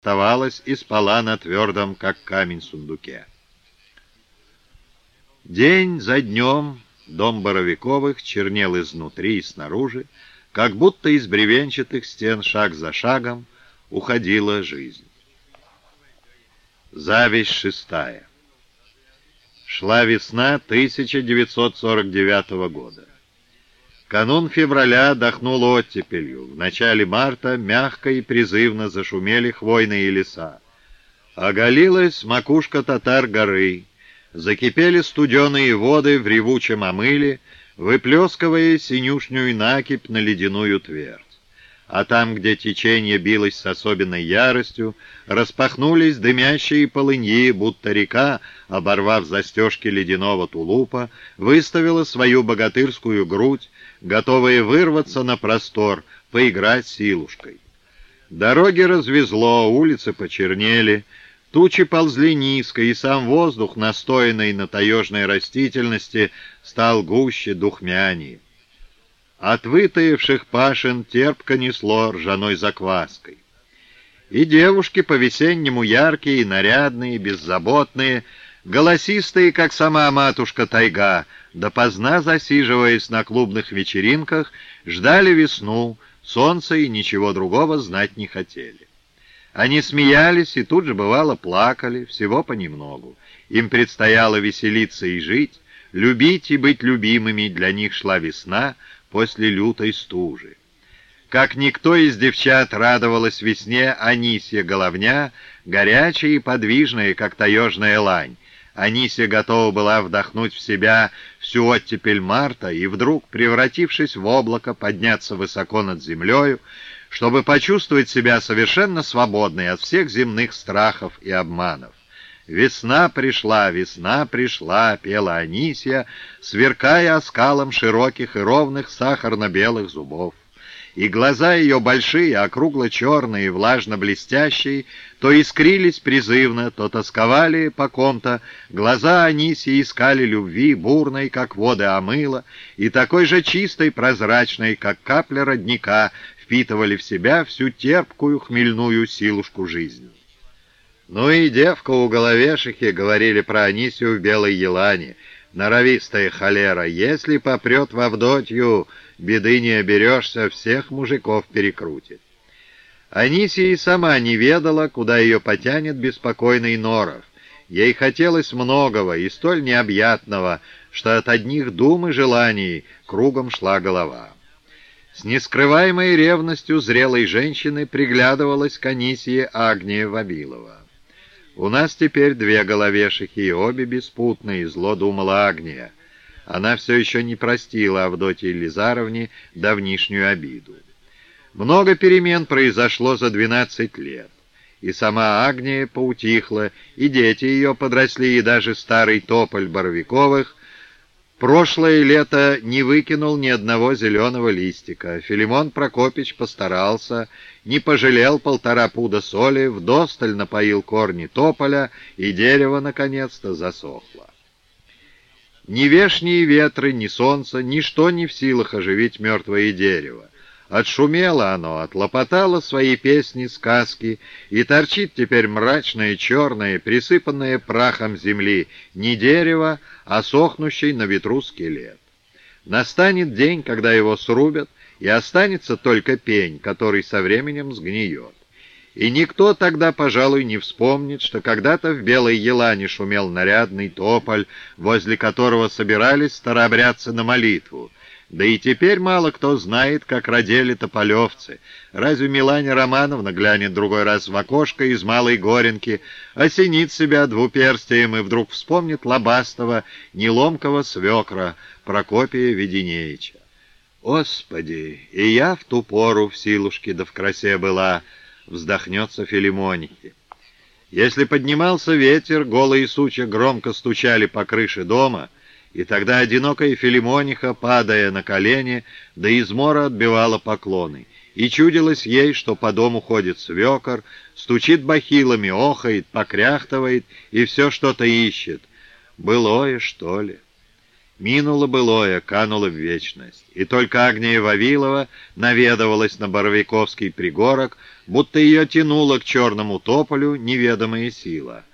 оставалась и спала на твердом, как камень, сундуке. День за днем дом Боровиковых чернел изнутри и снаружи, как будто из бревенчатых стен шаг за шагом уходила жизнь. Зависть шестая. Шла весна 1949 года. Канун февраля дохнул оттепелью. В начале марта мягко и призывно зашумели хвойные леса. Оголилась макушка татар горы. Закипели студеные воды в ревучем омыле, выплескивая синюшнюю накипь на ледяную твердь. А там, где течение билось с особенной яростью, распахнулись дымящие полыньи, будто река, оборвав застежки ледяного тулупа, выставила свою богатырскую грудь, готовые вырваться на простор, поиграть силушкой. Дороги развезло, улицы почернели, тучи ползли низко, и сам воздух, настоянный на таежной растительности, стал гуще, духмянее. От вытаивших пашин терпко несло ржаной закваской. И девушки по-весеннему яркие, нарядные, беззаботные, голосистые, как сама матушка тайга, допоздна засиживаясь на клубных вечеринках, ждали весну, солнца и ничего другого знать не хотели. Они смеялись и тут же, бывало, плакали, всего понемногу. Им предстояло веселиться и жить, любить и быть любимыми, для них шла весна после лютой стужи. Как никто из девчат радовалась весне Анисья Головня, горячая и подвижная, как таежная лань, Анисия готова была вдохнуть в себя всю оттепель марта и вдруг, превратившись в облако, подняться высоко над землею, чтобы почувствовать себя совершенно свободной от всех земных страхов и обманов. «Весна пришла, весна пришла», — пела Анисия, сверкая оскалом широких и ровных сахарно-белых зубов и глаза ее большие, округло-черные, влажно-блестящие, то искрились призывно, то тосковали по ком-то, глаза Анисии искали любви, бурной, как воды омыла, и такой же чистой, прозрачной, как капля родника, впитывали в себя всю терпкую хмельную силушку жизни. Ну и девка у головешихи, говорили про Анисию в Белой Елане, норовистая холера, если попрет в Авдотью, беды не оберешься, всех мужиков перекрутит. Анисия и сама не ведала, куда ее потянет беспокойный Норов. Ей хотелось многого и столь необъятного, что от одних дум и желаний кругом шла голова. С нескрываемой ревностью зрелой женщины приглядывалась к Анисии Агния Вавилова. «У нас теперь две головешихи, и обе беспутные», — зло думала Агния. Она все еще не простила Авдотье Лизаровне давнишнюю обиду. Много перемен произошло за двенадцать лет. И сама Агния поутихла, и дети ее подросли, и даже старый тополь Боровиковых прошлое лето не выкинул ни одного зеленого листика. Филимон Прокопич постарался, не пожалел полтора пуда соли, вдосталь напоил корни тополя, и дерево наконец-то засохло. Ни вешние ветры, ни солнце, ничто не в силах оживить мертвое дерево. Отшумело оно, отлопотало свои песни, сказки, и торчит теперь мрачное, черное, присыпанное прахом земли, не дерево, а сохнущий на ветру скелет. Настанет день, когда его срубят, и останется только пень, который со временем сгниет. И никто тогда, пожалуй, не вспомнит, что когда-то в Белой Елане шумел нарядный тополь, возле которого собирались старообрядцы на молитву. Да и теперь мало кто знает, как родили тополевцы. Разве Милане Романовна глянет другой раз в окошко из Малой Горенки, осенит себя двуперстием и вдруг вспомнит лобастого, неломкого свекра Прокопия Веденеича. Господи, и я в ту пору в силушке да в красе была, — вздохнется Филимонихи. Если поднимался ветер, голые сучья громко стучали по крыше дома, и тогда одинокая Филимониха, падая на колени, до измора отбивала поклоны, и чудилось ей, что по дому ходит свекор, стучит бахилами, охает, покряхтывает и все что-то ищет. Былое, что ли? Минуло былое, кануло в вечность. И только Агния Вавилова наведывалась на Боровиковский пригорок, будто ее тянула к черному тополю неведомая сила.